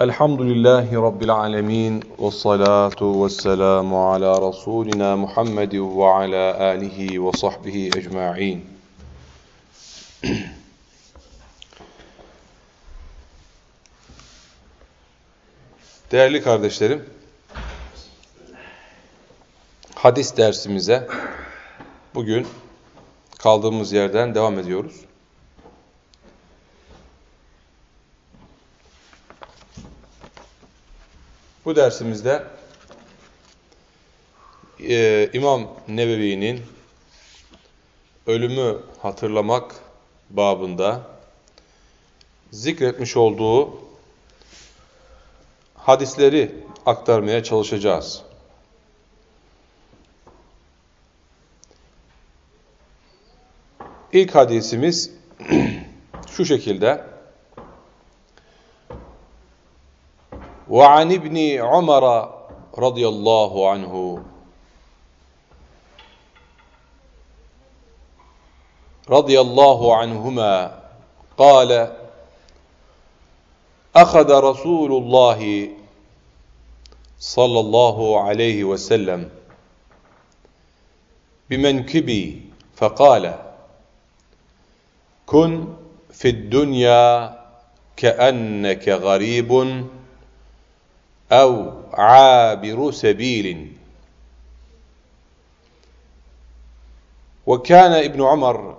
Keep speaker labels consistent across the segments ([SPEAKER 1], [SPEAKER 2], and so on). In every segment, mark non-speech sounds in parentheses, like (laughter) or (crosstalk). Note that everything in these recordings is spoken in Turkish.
[SPEAKER 1] Elhamdülillahi Rabbil alemin ve salatu ve selamu ala Resulina Muhammed ve ala alihi ve sahbihi ecma'in. Değerli kardeşlerim, hadis dersimize bugün kaldığımız yerden devam ediyoruz. Bu dersimizde e, İmam Nebevi'nin ölümü hatırlamak babında zikretmiş olduğu hadisleri aktarmaya çalışacağız. İlk hadisimiz (clears throat) şu şekilde وعن ابن عمر رضي الله عنه. رضي الله عنهما قال أخذ رسول الله صلى الله عليه وسلم بمنكبي فقال كن في الدنيا كأنك غريب أو عابر سبيل. وكان ابن عمر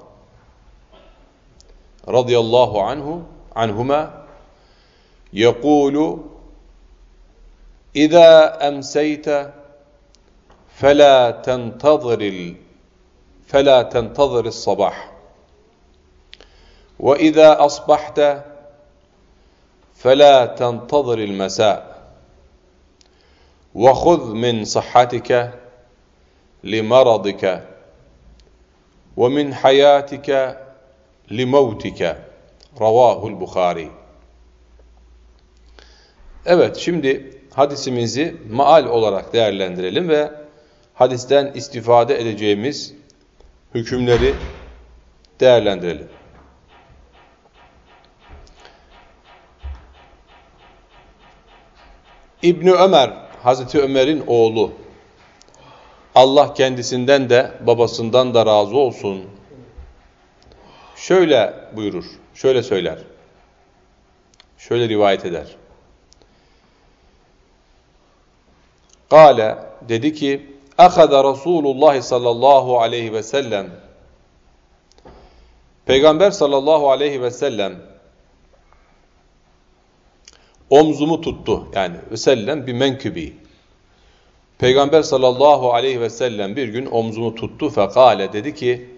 [SPEAKER 1] رضي الله عنه عنهما يقول إذا أمسيت فلا تنتظر فلا تنتظر الصباح. وإذا أصبحت فلا تنتظر المساء. وخذ من صحتك لمرضك ومن حياتك لموتك Ravahul Bukhari. Evet şimdi hadisimizi maal olarak değerlendirelim ve hadisten istifade edeceğimiz hükümleri değerlendirelim. İbni Ömer Hazreti Ömer'in oğlu Allah kendisinden de babasından da razı olsun. Şöyle buyurur, şöyle söyler. Şöyle rivayet eder. Kale dedi ki Akada Resulullah sallallahu aleyhi ve sellem Peygamber sallallahu aleyhi ve sellem omzumu tuttu. Yani vesellem bir menkübi. Peygamber sallallahu aleyhi ve sellem bir gün omzumu tuttu fekale dedi ki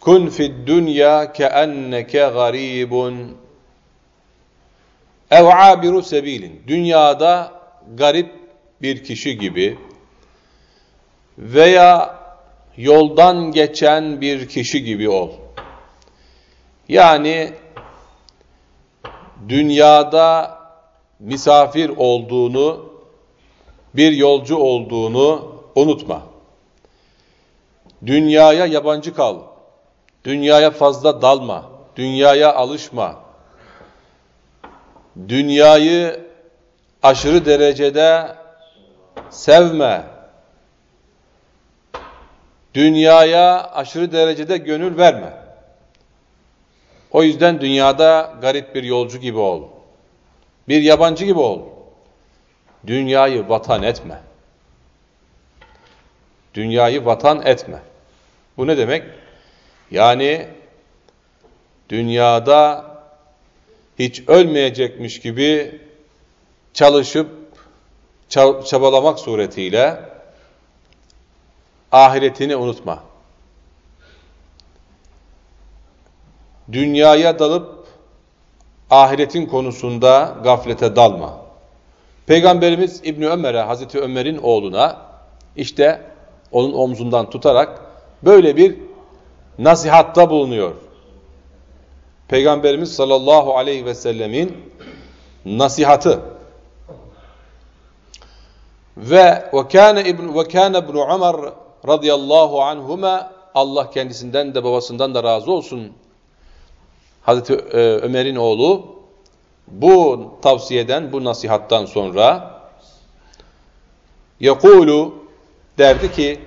[SPEAKER 1] Kun fid dünya keenneke garibun ev abiru sebilin. Dünyada garip bir kişi gibi veya yoldan geçen bir kişi gibi ol. Yani dünyada misafir olduğunu, bir yolcu olduğunu unutma. Dünyaya yabancı kal. Dünyaya fazla dalma. Dünyaya alışma. Dünyayı aşırı derecede sevme. Dünyaya aşırı derecede gönül verme. O yüzden dünyada garip bir yolcu gibi ol. Bir yabancı gibi ol. Dünyayı vatan etme. Dünyayı vatan etme. Bu ne demek? Yani dünyada hiç ölmeyecekmiş gibi çalışıp çabalamak suretiyle ahiretini unutma. Dünyaya dalıp ahiretin konusunda gaflete dalma. Peygamberimiz İbni Ömer'e, Hazreti Ömer'in oğluna işte onun omzundan tutarak böyle bir nasihatta bulunuyor. Peygamberimiz sallallahu aleyhi ve sellemin nasihatı. Ve ve kana ibn ve Ömer radıyallahu anhuma Allah kendisinden de babasından da razı olsun Hazreti e, Ömer'in oğlu bu tavsiyeden, bu nasihattan sonra yekulu derdi ki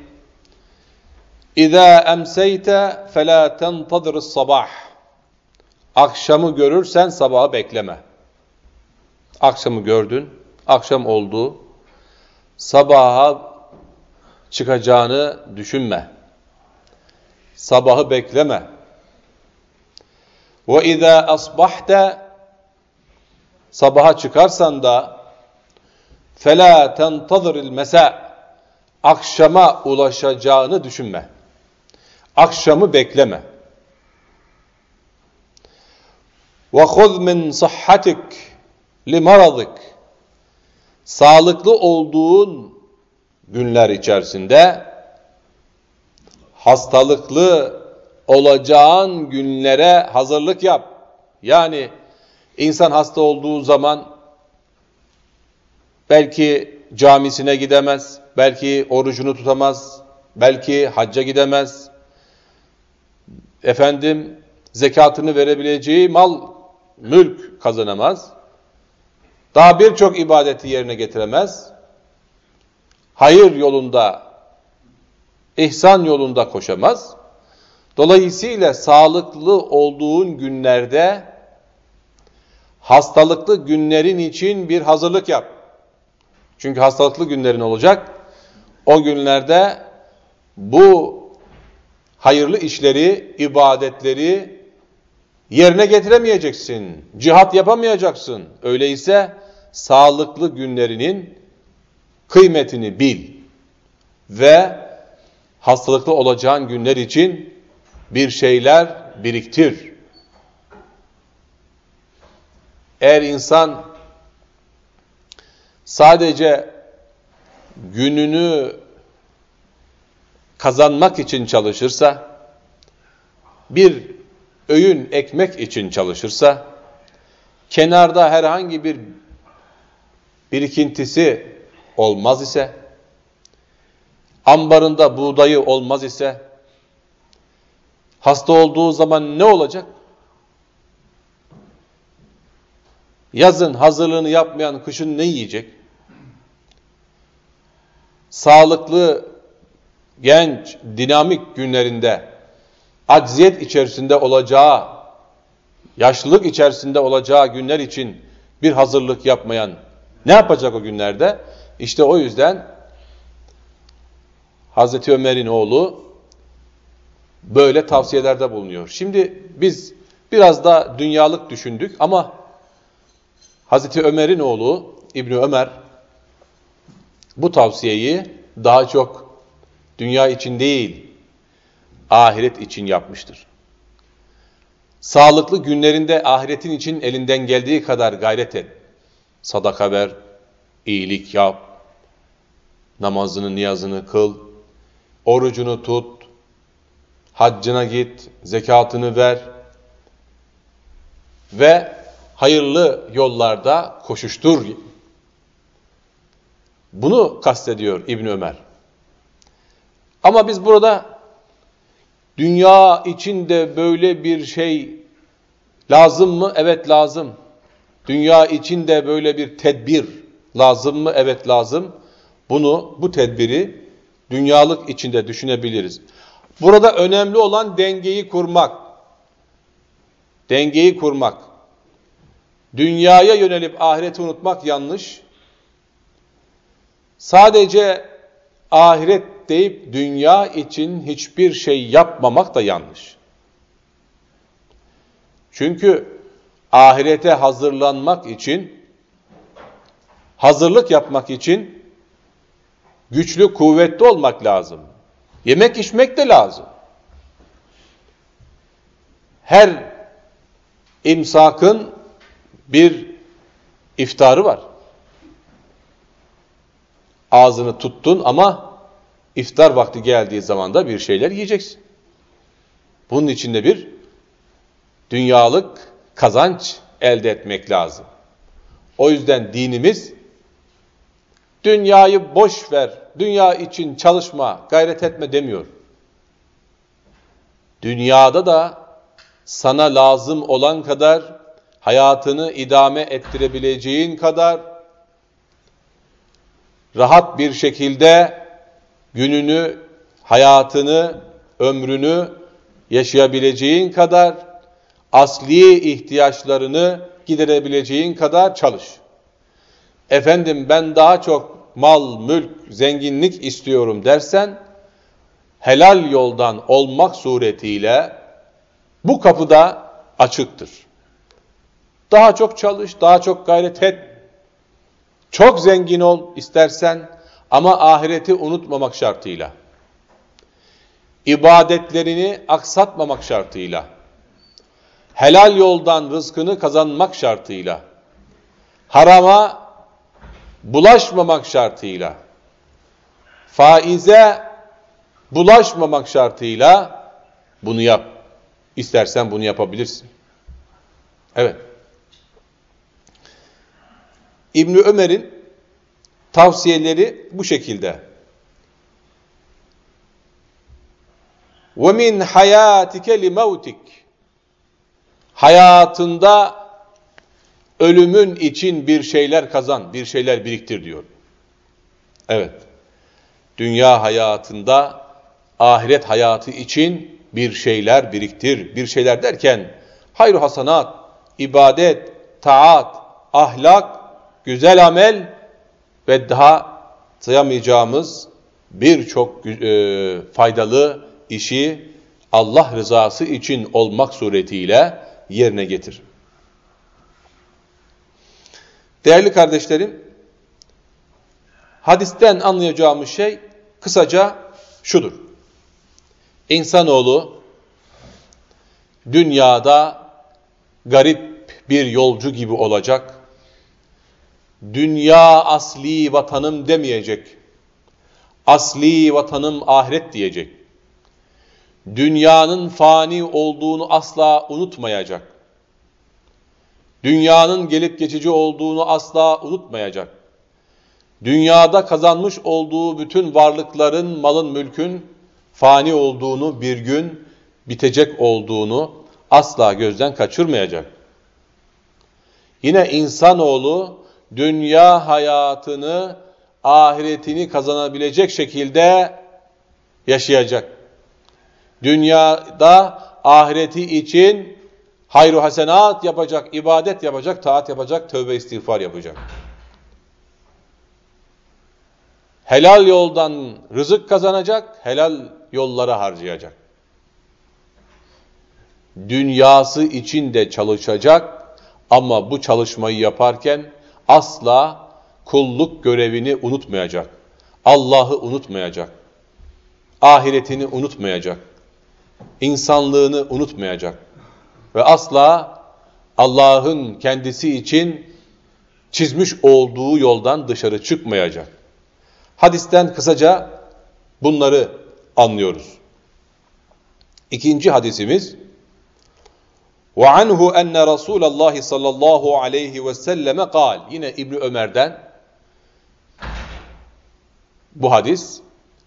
[SPEAKER 1] İza emseyte fela tentadir sabah. Akşamı görürsen sabahı bekleme. Akşamı gördün, akşam oldu. Sabaha çıkacağını düşünme. Sabahı bekleme. Ve izâ asbahte sabaha çıkarsan da fela tentaziril mesa akşama ulaşacağını düşünme. Akşamı bekleme. Ve huz min sıhhatik li sağlıklı olduğun günler içerisinde hastalıklı olacağın günlere hazırlık yap. Yani insan hasta olduğu zaman belki camisine gidemez, belki orucunu tutamaz, belki hacca gidemez. Efendim zekatını verebileceği mal, mülk kazanamaz. Daha birçok ibadeti yerine getiremez. Hayır yolunda, ihsan yolunda koşamaz. Dolayısıyla sağlıklı olduğun günlerde hastalıklı günlerin için bir hazırlık yap. Çünkü hastalıklı günlerin olacak. O günlerde bu hayırlı işleri, ibadetleri yerine getiremeyeceksin. Cihat yapamayacaksın. Öyleyse sağlıklı günlerinin kıymetini bil ve hastalıklı olacağın günler için bir şeyler biriktir. Eğer insan sadece gününü kazanmak için çalışırsa, bir öğün ekmek için çalışırsa, kenarda herhangi bir birikintisi olmaz ise, ambarında buğdayı olmaz ise, hasta olduğu zaman ne olacak? Yazın hazırlığını yapmayan kışın ne yiyecek? Sağlıklı, genç, dinamik günlerinde acziyet içerisinde olacağı, yaşlılık içerisinde olacağı günler için bir hazırlık yapmayan ne yapacak o günlerde? İşte o yüzden Hazreti Ömer'in oğlu böyle tavsiyelerde bulunuyor. Şimdi biz biraz da dünyalık düşündük ama Hazreti Ömer'in oğlu İbni Ömer bu tavsiyeyi daha çok dünya için değil, ahiret için yapmıştır. Sağlıklı günlerinde ahiretin için elinden geldiği kadar gayret et. Sadaka ver, iyilik yap, namazını, niyazını kıl, orucunu tut, haccına git, zekatını ver ve hayırlı yollarda koşuştur. Bunu kastediyor İbn Ömer. Ama biz burada dünya içinde böyle bir şey lazım mı? Evet lazım. Dünya içinde böyle bir tedbir lazım mı? Evet lazım. Bunu, bu tedbiri dünyalık içinde düşünebiliriz. Burada önemli olan dengeyi kurmak. Dengeyi kurmak. Dünyaya yönelip ahireti unutmak yanlış. Sadece ahiret deyip dünya için hiçbir şey yapmamak da yanlış. Çünkü ahirete hazırlanmak için, hazırlık yapmak için güçlü, kuvvetli olmak lazım. Yemek içmek de lazım. Her imsakın bir iftarı var. Ağzını tuttun ama iftar vakti geldiği zaman da bir şeyler yiyeceksin. Bunun içinde bir dünyalık kazanç elde etmek lazım. O yüzden dinimiz dünyayı boş ver, dünya için çalışma, gayret etme demiyor. Dünyada da sana lazım olan kadar hayatını idame ettirebileceğin kadar rahat bir şekilde gününü, hayatını, ömrünü yaşayabileceğin kadar asli ihtiyaçlarını giderebileceğin kadar çalış. Efendim ben daha çok mal, mülk, zenginlik istiyorum dersen helal yoldan olmak suretiyle bu kapıda açıktır. Daha çok çalış, daha çok gayret et. Çok zengin ol istersen ama ahireti unutmamak şartıyla. İbadetlerini aksatmamak şartıyla. Helal yoldan rızkını kazanmak şartıyla. Harama bulaşmamak şartıyla. Faize bulaşmamak şartıyla bunu yap. İstersen bunu yapabilirsin. Evet. İbni Ömer'in tavsiyeleri bu şekilde. وَمِنْ حَيَاتِكَ لِمَوْتِكَ Hayatında ölümün için bir şeyler kazan, bir şeyler biriktir diyor. Evet. Dünya hayatında ahiret hayatı için bir şeyler biriktir. Bir şeyler derken hayır hasanat, ibadet, taat, ahlak, güzel amel ve daha sayamayacağımız birçok e, faydalı işi Allah rızası için olmak suretiyle yerine getir. Değerli kardeşlerim, hadisten anlayacağımız şey kısaca şudur. İnsanoğlu dünyada garip bir yolcu gibi olacak. Dünya asli vatanım demeyecek. Asli vatanım ahiret diyecek. Dünyanın fani olduğunu asla unutmayacak. Dünyanın gelip geçici olduğunu asla unutmayacak. Dünyada kazanmış olduğu bütün varlıkların, malın, mülkün fani olduğunu, bir gün bitecek olduğunu asla gözden kaçırmayacak. Yine insanoğlu dünya hayatını, ahiretini kazanabilecek şekilde yaşayacak. Dünyada ahireti için hayru hasenat yapacak, ibadet yapacak, taat yapacak, tövbe istiğfar yapacak. Helal yoldan rızık kazanacak, helal yollara harcayacak. Dünyası için de çalışacak ama bu çalışmayı yaparken asla kulluk görevini unutmayacak. Allah'ı unutmayacak. Ahiretini unutmayacak. insanlığını unutmayacak Ve asla Allah'ın kendisi için çizmiş olduğu yoldan dışarı çıkmayacak. Hadisten kısaca bunları anlıyoruz. İkinci hadisimiz وَعَنْهُ اَنَّ رَسُولَ اللّٰهِ sallallahu aleyhi ve selleme kal. Yine İbni Ömer'den bu hadis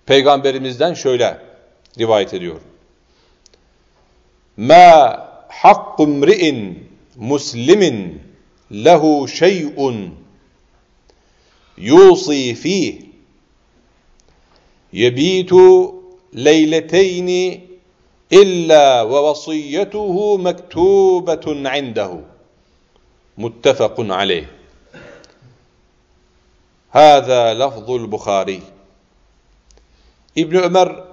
[SPEAKER 1] peygamberimizden şöyle rivayet ediyor. مَا حَقُّ امْرِئٍ مُسْلِمٍ لَهُ شَيْءٌ يُوصِي فِيهِ. يَبِيتُ لَيْلَتَيْنِ إلا ووصيته مكتوبة عنده. متفق عليه. هذا لفظ البخاري. İbn Ömer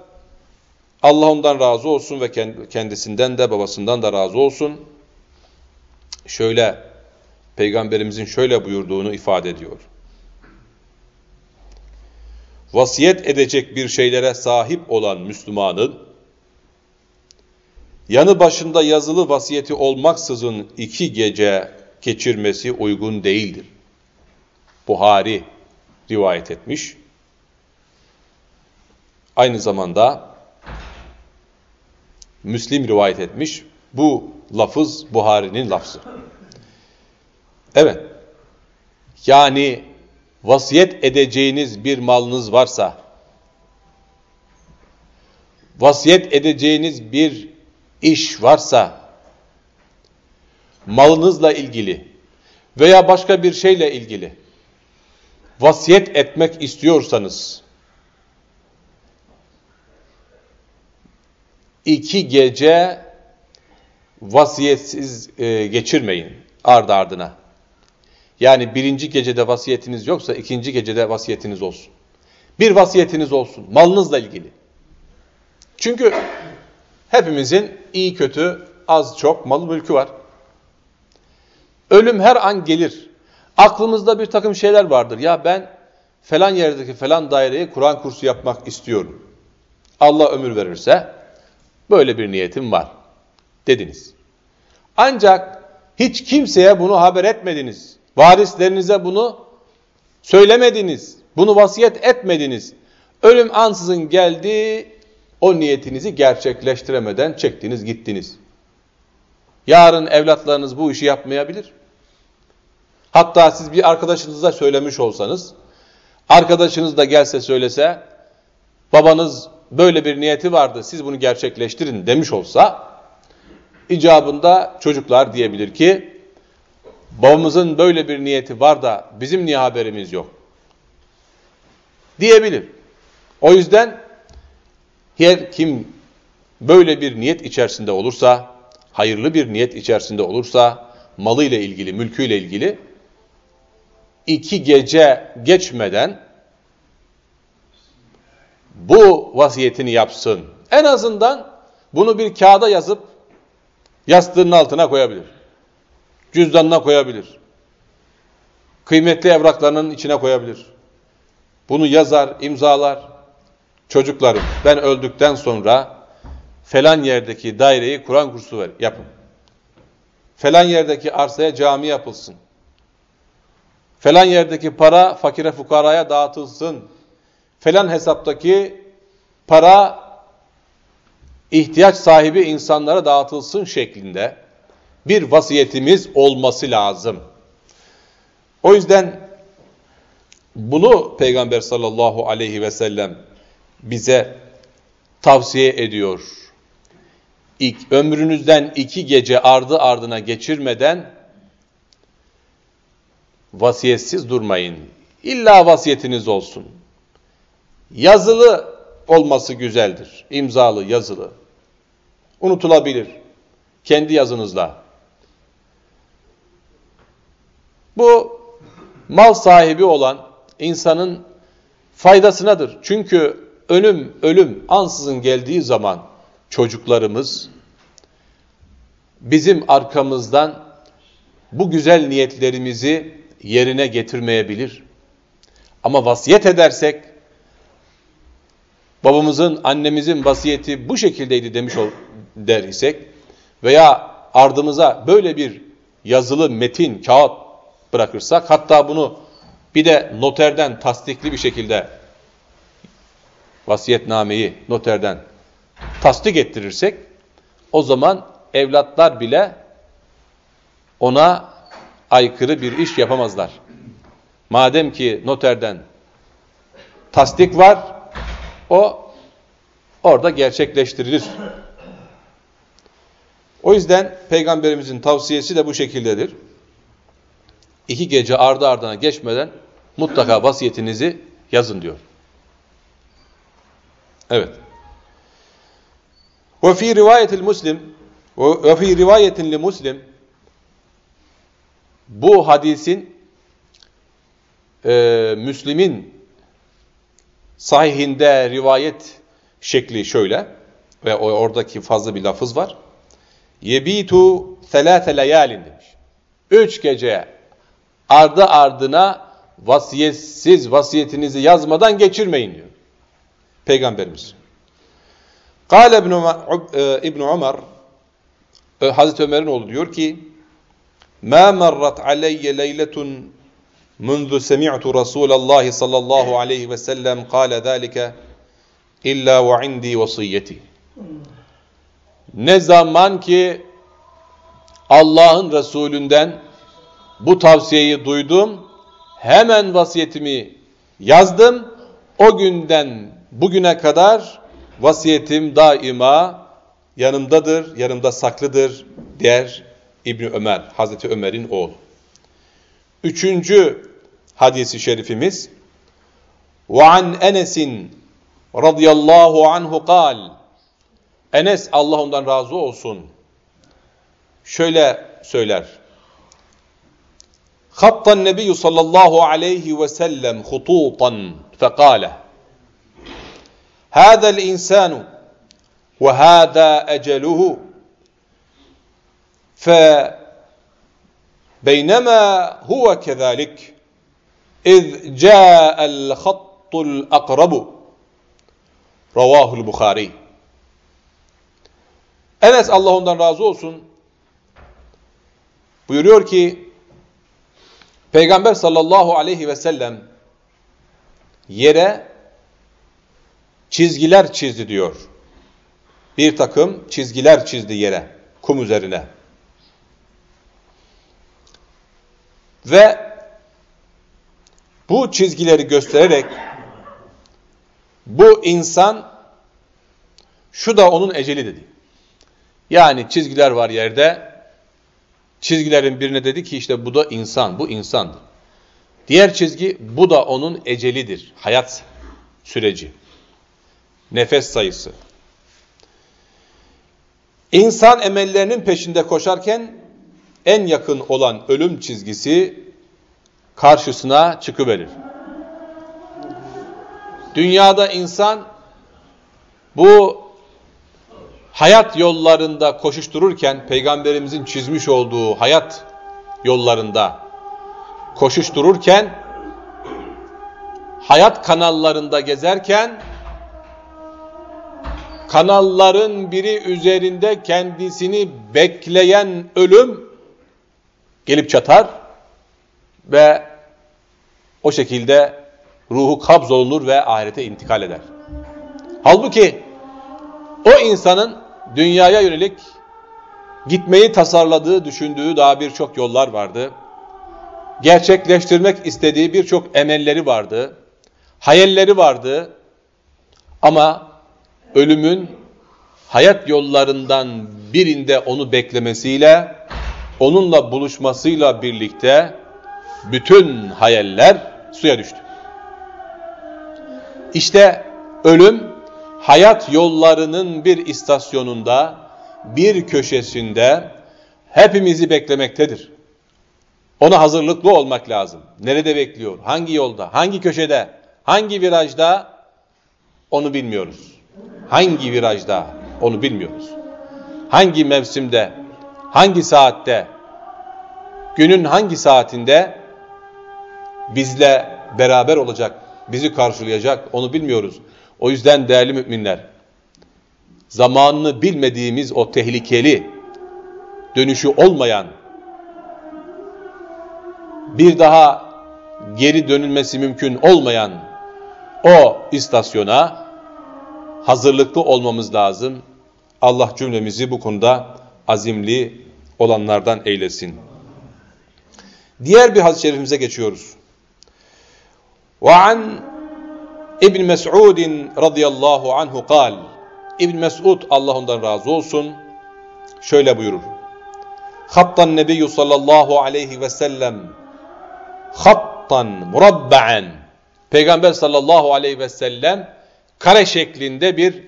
[SPEAKER 1] Allah ondan razı olsun ve kendisinden de babasından da razı olsun. Şöyle peygamberimizin şöyle buyurduğunu ifade ediyor. Vasiyet edecek bir şeylere sahip olan Müslümanın yanı başında yazılı vasiyeti olmaksızın iki gece geçirmesi uygun değildir. Buhari rivayet etmiş. Aynı zamanda Müslim rivayet etmiş. Bu lafız Buhari'nin lafzı. Evet. Yani vasiyet edeceğiniz bir malınız varsa, vasiyet edeceğiniz bir iş varsa, malınızla ilgili veya başka bir şeyle ilgili vasiyet etmek istiyorsanız iki gece vasiyetsiz e, geçirmeyin ardı ardına. Yani birinci gecede vasiyetiniz yoksa ikinci gecede vasiyetiniz olsun. Bir vasiyetiniz olsun malınızla ilgili. Çünkü hepimizin iyi kötü az çok mal mülkü var. Ölüm her an gelir. Aklımızda bir takım şeyler vardır. Ya ben falan yerdeki falan daireye Kur'an kursu yapmak istiyorum. Allah ömür verirse böyle bir niyetim var dediniz. Ancak hiç kimseye bunu haber etmediniz. Varislerinize bunu söylemediniz. Bunu vasiyet etmediniz. Ölüm ansızın geldi, o niyetinizi gerçekleştiremeden çektiniz gittiniz. Yarın evlatlarınız bu işi yapmayabilir. Hatta siz bir arkadaşınıza söylemiş olsanız, arkadaşınız da gelse söylese, babanız böyle bir niyeti vardı, siz bunu gerçekleştirin demiş olsa, icabında çocuklar diyebilir ki, babamızın böyle bir niyeti var da bizim niye haberimiz yok? Diyebilir. O yüzden her kim böyle bir niyet içerisinde olursa, hayırlı bir niyet içerisinde olursa, malıyla ilgili, mülküyle ilgili, iki gece geçmeden bu vasiyetini yapsın. En azından bunu bir kağıda yazıp yastığının altına koyabilir. Cüzdanına koyabilir. Kıymetli evraklarının içine koyabilir. Bunu yazar, imzalar. Çocuklarım ben öldükten sonra falan yerdeki daireyi Kur'an kursu ver, yapın. Falan yerdeki arsaya cami yapılsın. Falan yerdeki para fakire fukaraya dağıtılsın. Falan hesaptaki para ihtiyaç sahibi insanlara dağıtılsın şeklinde bir vasiyetimiz olması lazım. O yüzden bunu Peygamber sallallahu aleyhi ve sellem bize tavsiye ediyor. İlk, ömrünüzden iki gece ardı ardına geçirmeden vasiyetsiz durmayın. İlla vasiyetiniz olsun. Yazılı olması güzeldir. İmzalı, yazılı. Unutulabilir. Kendi yazınızla. Bu mal sahibi olan insanın faydasınadır. Çünkü ölüm, ölüm ansızın geldiği zaman çocuklarımız bizim arkamızdan bu güzel niyetlerimizi yerine getirmeyebilir. Ama vasiyet edersek, babamızın, annemizin vasiyeti bu şekildeydi demiş ol, der isek veya ardımıza böyle bir yazılı metin, kağıt bırakırsak, hatta bunu bir de noterden tasdikli bir şekilde vasiyetnameyi noterden tasdik ettirirsek, o zaman evlatlar bile ona aykırı bir iş yapamazlar. Madem ki noterden tasdik var, o orada gerçekleştirilir. O yüzden Peygamberimizin tavsiyesi de bu şekildedir. İki gece ardı ardına geçmeden mutlaka vasiyetinizi yazın diyor. Evet. Ve fi rivayetil muslim ve fi rivayetin li muslim bu hadisin e, Müslim'in sahihinde rivayet şekli şöyle ve oradaki fazla bir lafız var. Yebitu selâse leyalin demiş. Üç gece ardı ardına vasiyetsiz vasiyetinizi yazmadan geçirmeyin diyor. Peygamberimiz. Kale İbn, e, Ömer e, Hazreti Ömer'in oğlu diyor ki Ma marrat aleyye leyletun منذ سمعت رسول الله صلى الله عليه وسلم قال ذلك إلا وعندي وصيتي Ne zaman ki Allah'ın Resulünden bu tavsiyeyi duydum, hemen vasiyetimi yazdım. O günden bugüne kadar vasiyetim daima yanımdadır, yanımda saklıdır der İbni Ömer, Hazreti Ömer'in oğlu. Üçüncü hadisi şerifimiz وَعَنْ اَنَسٍ radıyallahu anhu kal Enes Allah ondan razı olsun şöyle söyler خط النبي صلى الله عليه وسلم خطوطا فقال هذا الإنسان وهذا أجله Beynema huve kezalik iz ca'el hattul akrabu Ravahul Bukhari Enes Allah ondan razı olsun buyuruyor ki Peygamber sallallahu aleyhi ve sellem yere çizgiler çizdi diyor. Bir takım çizgiler çizdi yere, kum üzerine. Ve bu çizgileri göstererek bu insan şu da onun eceli dedi. Yani çizgiler var yerde. Çizgilerin birine dedi ki işte bu da insan, bu insandır. Diğer çizgi bu da onun ecelidir. Hayat süreci. Nefes sayısı. İnsan emellerinin peşinde koşarken en yakın olan ölüm çizgisi karşısına çıkıverir. Dünyada insan bu hayat yollarında koşuştururken peygamberimizin çizmiş olduğu hayat yollarında koşuştururken hayat kanallarında gezerken kanalların biri üzerinde kendisini bekleyen ölüm gelip çatar ve o şekilde ruhu kabz olunur ve ahirete intikal eder. Halbuki o insanın dünyaya yönelik gitmeyi tasarladığı, düşündüğü daha birçok yollar vardı. Gerçekleştirmek istediği birçok emelleri vardı. Hayalleri vardı. Ama ölümün hayat yollarından birinde onu beklemesiyle, onunla buluşmasıyla birlikte bütün hayaller suya düştü. İşte ölüm hayat yollarının bir istasyonunda, bir köşesinde hepimizi beklemektedir. Ona hazırlıklı olmak lazım. Nerede bekliyor? Hangi yolda? Hangi köşede? Hangi virajda? Onu bilmiyoruz. Hangi virajda? Onu bilmiyoruz. Hangi mevsimde? Hangi saatte? Günün hangi saatinde bizle beraber olacak, bizi karşılayacak onu bilmiyoruz. O yüzden değerli müminler, zamanını bilmediğimiz o tehlikeli, dönüşü olmayan, bir daha geri dönülmesi mümkün olmayan o istasyona hazırlıklı olmamız lazım. Allah cümlemizi bu konuda azimli olanlardan eylesin. Diğer bir hadis-i şerifimize geçiyoruz. وعن İbn Mes'ud radıyallahu anhu kal. İbn Mes'ud Allah ondan razı olsun şöyle buyurur. Hattan Nebiyyü sallallahu aleyhi ve sellem hattan murabba'en Peygamber sallallahu aleyhi ve sellem kare şeklinde bir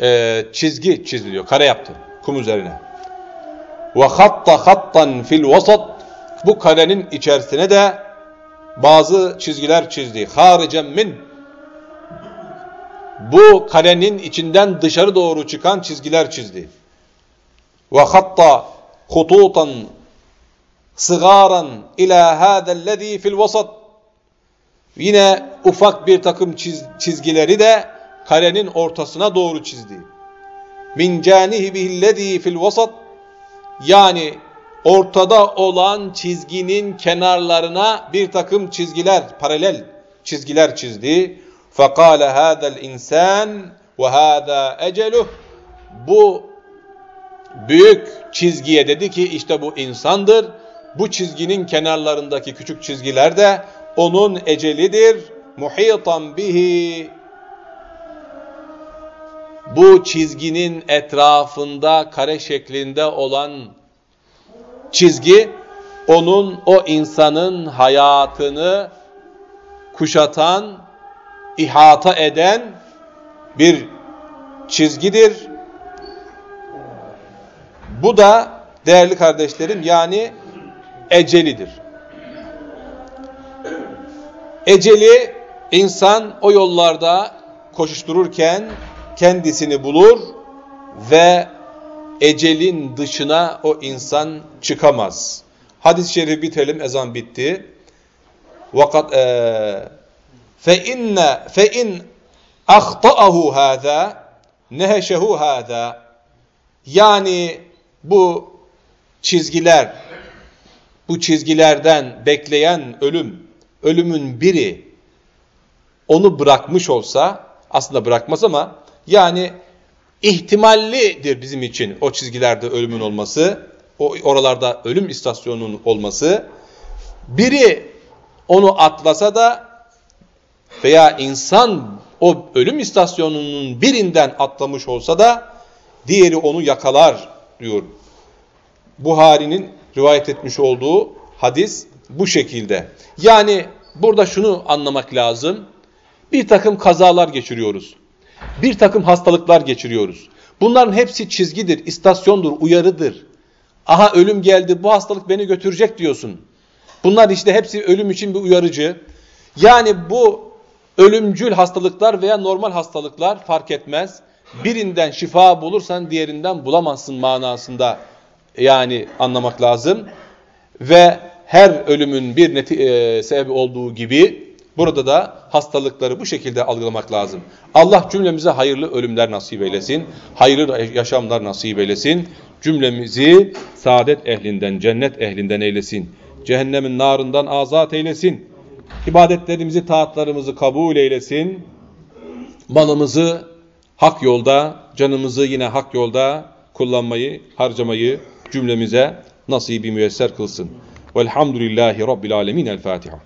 [SPEAKER 1] e, çizgi çiziliyor. Kare yaptı kum üzerine. Ve hatta hattan fil vasat bu karenin içerisine de bazı çizgiler çizdi. Haricen min bu karenin içinden dışarı doğru çıkan çizgiler çizdi. Ve hatta hututan sıgaran ila hâzellezî fil vasat yine ufak bir takım çiz, çizgileri de karenin ortasına doğru çizdi. Min canihibihillezî fil vasat yani ortada olan çizginin kenarlarına bir takım çizgiler, paralel çizgiler çizdi. فَقَالَ هَذَا الْاِنْسَانِ وَهَذَا اَجَلُهُ Bu büyük çizgiye dedi ki işte bu insandır. Bu çizginin kenarlarındaki küçük çizgiler de onun ecelidir. Muhitan bihi bu çizginin etrafında kare şeklinde olan çizgi onun o insanın hayatını kuşatan, ihata eden bir çizgidir. Bu da değerli kardeşlerim yani ecelidir. Eceli insan o yollarda koşuştururken kendisini bulur ve ecelin dışına o insan çıkamaz. Hadis-i şerifi bitirelim, ezan bitti. Vakat fe inne fe in ahtaahu hâzâ neheşehu hâzâ yani bu çizgiler bu çizgilerden bekleyen ölüm ölümün biri onu bırakmış olsa aslında bırakmaz ama yani ihtimallidir bizim için o çizgilerde ölümün olması, o oralarda ölüm istasyonunun olması. Biri onu atlasa da veya insan o ölüm istasyonunun birinden atlamış olsa da diğeri onu yakalar diyor. Buhari'nin rivayet etmiş olduğu hadis bu şekilde. Yani burada şunu anlamak lazım. Bir takım kazalar geçiriyoruz. Bir takım hastalıklar geçiriyoruz. Bunların hepsi çizgidir, istasyondur, uyarıdır. Aha ölüm geldi, bu hastalık beni götürecek diyorsun. Bunlar işte hepsi ölüm için bir uyarıcı. Yani bu ölümcül hastalıklar veya normal hastalıklar fark etmez. Birinden şifa bulursan diğerinden bulamazsın manasında yani anlamak lazım. Ve her ölümün bir neti, e, sebebi olduğu gibi burada da hastalıkları bu şekilde algılamak lazım. Allah cümlemize hayırlı ölümler nasip eylesin. Hayırlı yaşamlar nasip eylesin. Cümlemizi saadet ehlinden, cennet ehlinden eylesin. Cehennemin narından azat eylesin. İbadetlerimizi, taatlarımızı kabul eylesin. Malımızı hak yolda, canımızı yine hak yolda kullanmayı, harcamayı cümlemize nasibi müyesser kılsın. Velhamdülillahi Rabbil Alemin. El Fatiha.